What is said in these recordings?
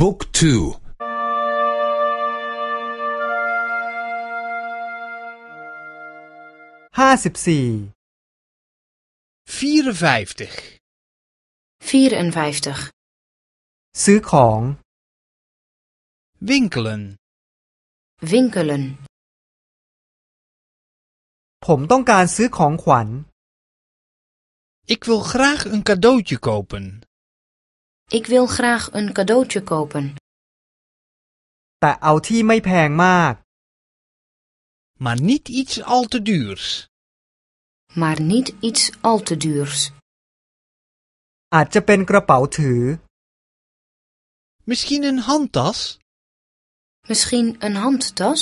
บุ๊กทู ห้าสิบสี่ 54. 54. ซื้อของ Winkelen. Winkelen. ผมต้องการซื้อของขวัญ Ik wil graag een cadeautje kopen. Ik wil graag een cadeautje kopen. แต่เอาที่ไม่แพงมาก Maar niet iets al te duurs. Maar niet iets al te duurs. อาจจะเป็นกระเป๋าถือ Misschien een handtas? Misschien een handtas?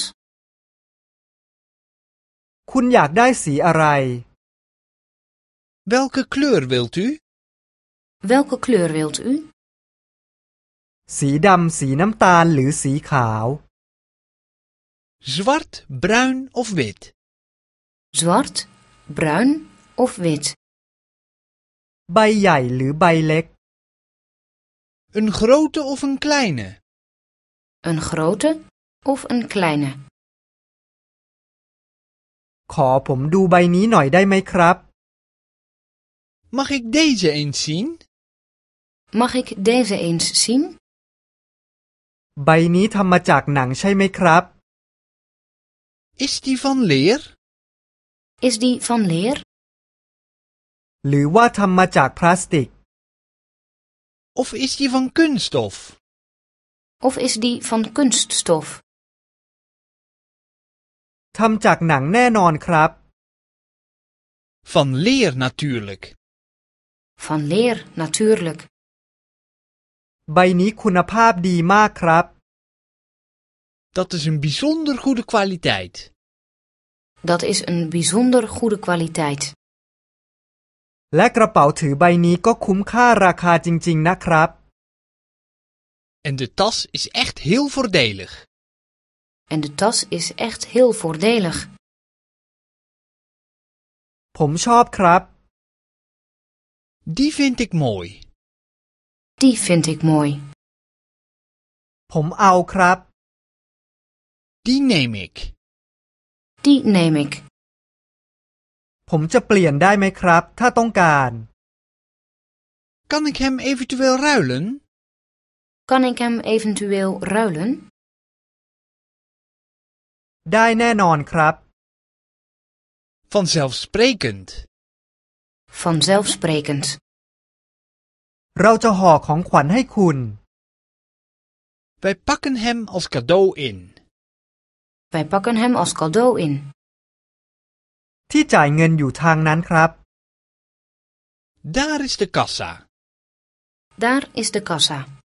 คุณอยากได้สีอะไร Welke kleur wilt u? Welke kleur wilt u? สีดำสีน้ำตาลหรือสีขาว Zwart, bruin of wit? Zwart, bruin of wit? ใบใหญ่หรือใบเล็ก Een grote of een kleine? Een grote of een kleine? ขอผมดูใบนี้หน่อยได้ไหมครับ Mag ik deze eens zien? Mag ik deze eens zien? ใบนี้ทำมาจากหนังใช่ไหมครับ Is die van leer? Is die van leer? หรือว่าทำมาจากพลาสติก Of is die van kunststof? Of is die van kunststof? ทำจากหนังแน่นอนครับ Van leer natuurlijk. Van leer natuurlijk. ใบนี้คุณภาพดีมากครับ Dat is een bijzonder goede kwaliteit. Dat is een bijzonder goede kwaliteit. และกระเป๋าถือใบนี้ก็คุ้มค่าราคาจริง ๆ นะครับ En de tas is echt heel voordelig. En de tas is echt heel voordelig. ผมชอบครับ Die vind ik mooi. Die vind ik mooi. ผมเอาครับ Die neem ik. Die neem ik. ผมจะเปลี่ยนได้ไหมครับ ถ้าต้องการ Kan ik hem eventueel ruilen? Kan ik hem eventueel ruilen? ได้แน่นอนครับ Vanzelfsprekend. Vanzelfsprekend. เราจะห่อของขวัญให้คุณ Wij pakken hem als cadeau in. Wij pakken hem als cadeau in. ที่จ่ายเงินอยู่ทางนั้นครับ Daar is de kassa. Daar is de kassa.